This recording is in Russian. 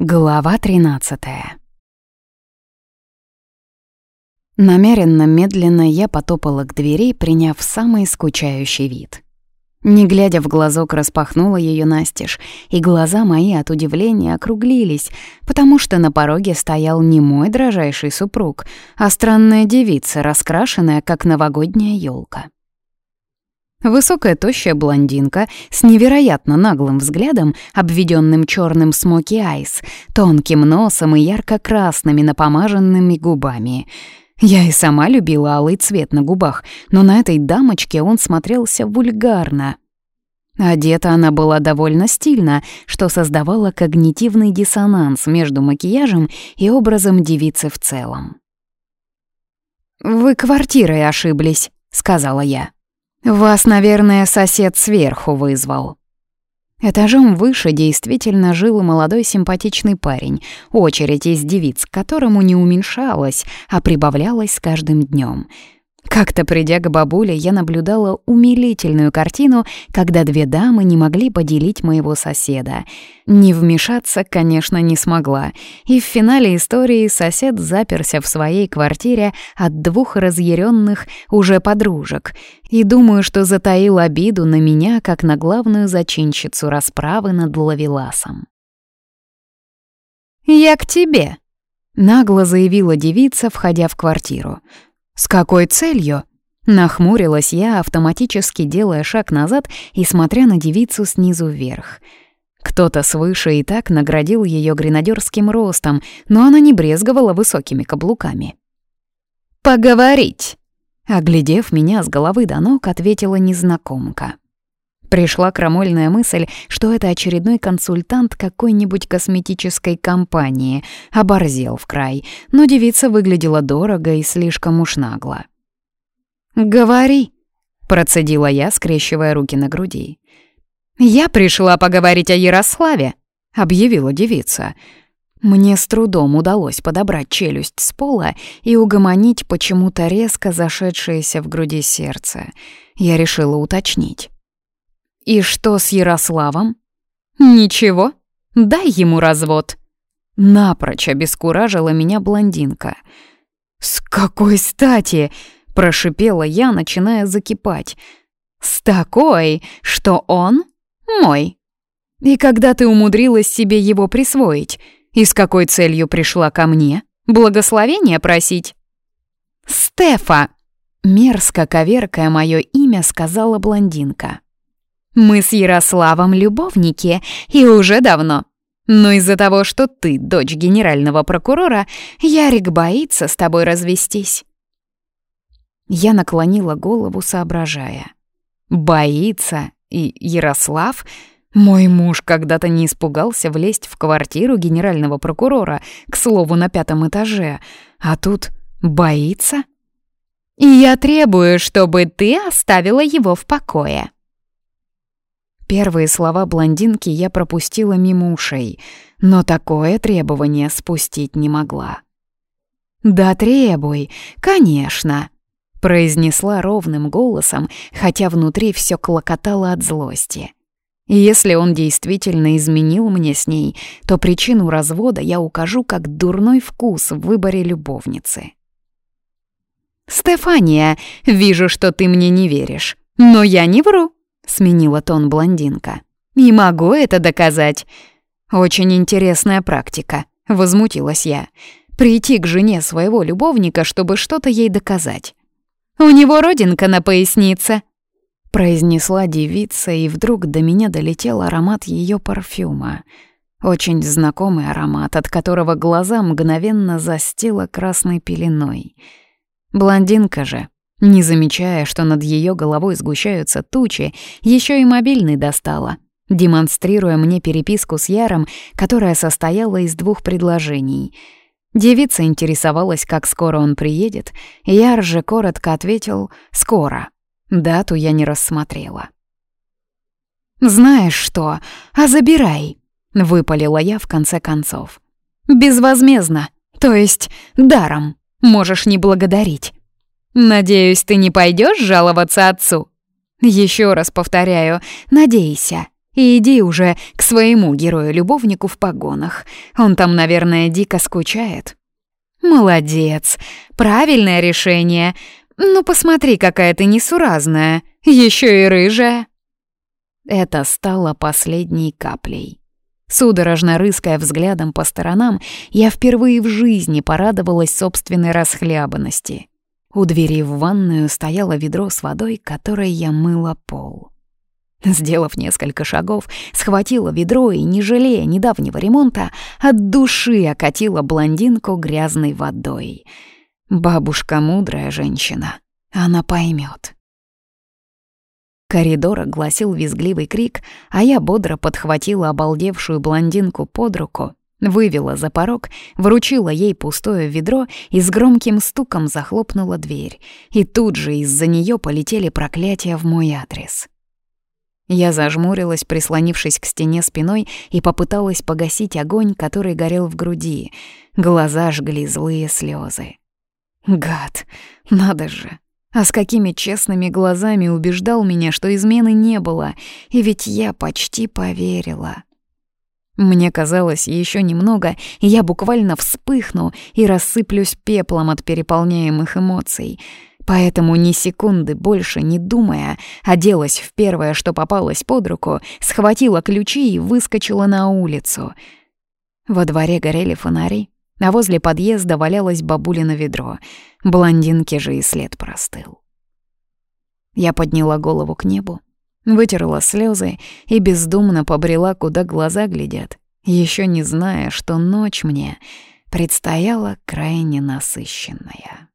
Глава 13 Намеренно медленно я потопала к двери, приняв самый скучающий вид. Не глядя в глазок, распахнула ее настежь, и глаза мои от удивления округлились, потому что на пороге стоял не мой дрожайший супруг, а странная девица, раскрашенная, как новогодняя елка. Высокая тощая блондинка с невероятно наглым взглядом, обведенным черным смоки айс, тонким носом и ярко-красными напомаженными губами. Я и сама любила алый цвет на губах, но на этой дамочке он смотрелся вульгарно. Одета она была довольно стильно, что создавало когнитивный диссонанс между макияжем и образом девицы в целом. «Вы квартирой ошиблись», — сказала я. «Вас, наверное, сосед сверху вызвал». Этажом выше действительно жил молодой симпатичный парень, очередь из девиц, которому не уменьшалась, а прибавлялась с каждым днем. Как-то придя к бабуле, я наблюдала умилительную картину, когда две дамы не могли поделить моего соседа. Не вмешаться, конечно, не смогла, и в финале истории сосед заперся в своей квартире от двух разъяренных уже подружек, и думаю, что затаил обиду на меня, как на главную зачинщицу расправы над Лавеласом. «Я к тебе», — нагло заявила девица, входя в квартиру — «С какой целью?» Нахмурилась я, автоматически делая шаг назад и смотря на девицу снизу вверх. Кто-то свыше и так наградил ее гренадерским ростом, но она не брезговала высокими каблуками. «Поговорить!» Оглядев меня с головы до ног, ответила незнакомка. Пришла крамольная мысль, что это очередной консультант какой-нибудь косметической компании. Оборзел в край, но девица выглядела дорого и слишком уж нагло. «Говори», — процедила я, скрещивая руки на груди. «Я пришла поговорить о Ярославе», — объявила девица. Мне с трудом удалось подобрать челюсть с пола и угомонить почему-то резко зашедшееся в груди сердце. Я решила уточнить. «И что с Ярославом?» «Ничего, дай ему развод». Напрочь обескуражила меня блондинка. «С какой стати?» — прошипела я, начиная закипать. «С такой, что он мой. И когда ты умудрилась себе его присвоить? И с какой целью пришла ко мне? Благословение просить?» «Стефа!» — мерзко коверкая мое имя, сказала блондинка. Мы с Ярославом любовники, и уже давно. Но из-за того, что ты дочь генерального прокурора, Ярик боится с тобой развестись». Я наклонила голову, соображая. «Боится? И Ярослав?» Мой муж когда-то не испугался влезть в квартиру генерального прокурора, к слову, на пятом этаже, а тут боится? И я требую, чтобы ты оставила его в покое. Первые слова блондинки я пропустила мимо ушей, но такое требование спустить не могла. «Да требуй, конечно», — произнесла ровным голосом, хотя внутри все клокотало от злости. Если он действительно изменил мне с ней, то причину развода я укажу как дурной вкус в выборе любовницы. «Стефания, вижу, что ты мне не веришь, но я не вру», сменила тон блондинка. «И могу это доказать». «Очень интересная практика», — возмутилась я. «Прийти к жене своего любовника, чтобы что-то ей доказать». «У него родинка на пояснице», — произнесла девица, и вдруг до меня долетел аромат ее парфюма. Очень знакомый аромат, от которого глаза мгновенно застила красной пеленой. Блондинка же не замечая, что над ее головой сгущаются тучи, еще и мобильный достала, демонстрируя мне переписку с Яром, которая состояла из двух предложений. Девица интересовалась, как скоро он приедет, Яр же коротко ответил «скоро». Дату я не рассмотрела. «Знаешь что, а забирай», — выпалила я в конце концов. «Безвозмездно, то есть даром, можешь не благодарить». «Надеюсь, ты не пойдешь жаловаться отцу?» «Еще раз повторяю, надейся. и иди уже к своему герою-любовнику в погонах. Он там, наверное, дико скучает». «Молодец! Правильное решение. Ну, посмотри, какая ты несуразная. Еще и рыжая». Это стало последней каплей. Судорожно рыская взглядом по сторонам, я впервые в жизни порадовалась собственной расхлябанности. У двери в ванную стояло ведро с водой, которой я мыла пол. Сделав несколько шагов, схватила ведро и, не жалея недавнего ремонта, от души окатила блондинку грязной водой. Бабушка мудрая женщина, она поймет. Коридор огласил визгливый крик, а я бодро подхватила обалдевшую блондинку под руку, вывела за порог, вручила ей пустое ведро и с громким стуком захлопнула дверь. И тут же из-за нее полетели проклятия в мой адрес. Я зажмурилась, прислонившись к стене спиной, и попыталась погасить огонь, который горел в груди. Глаза жгли злые слезы. Гад, надо же, а с какими честными глазами убеждал меня, что измены не было, и ведь я почти поверила. Мне казалось, еще немного, и я буквально вспыхну и рассыплюсь пеплом от переполняемых эмоций. Поэтому ни секунды больше не думая, оделась в первое, что попалось под руку, схватила ключи и выскочила на улицу. Во дворе горели фонари, а возле подъезда валялось бабулино ведро. Блондинке же и след простыл. Я подняла голову к небу, вытерла слезы и бездумно побрела, куда глаза глядят, еще не зная, что ночь мне предстояла крайне насыщенная.